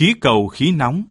khí cầu khí nóng.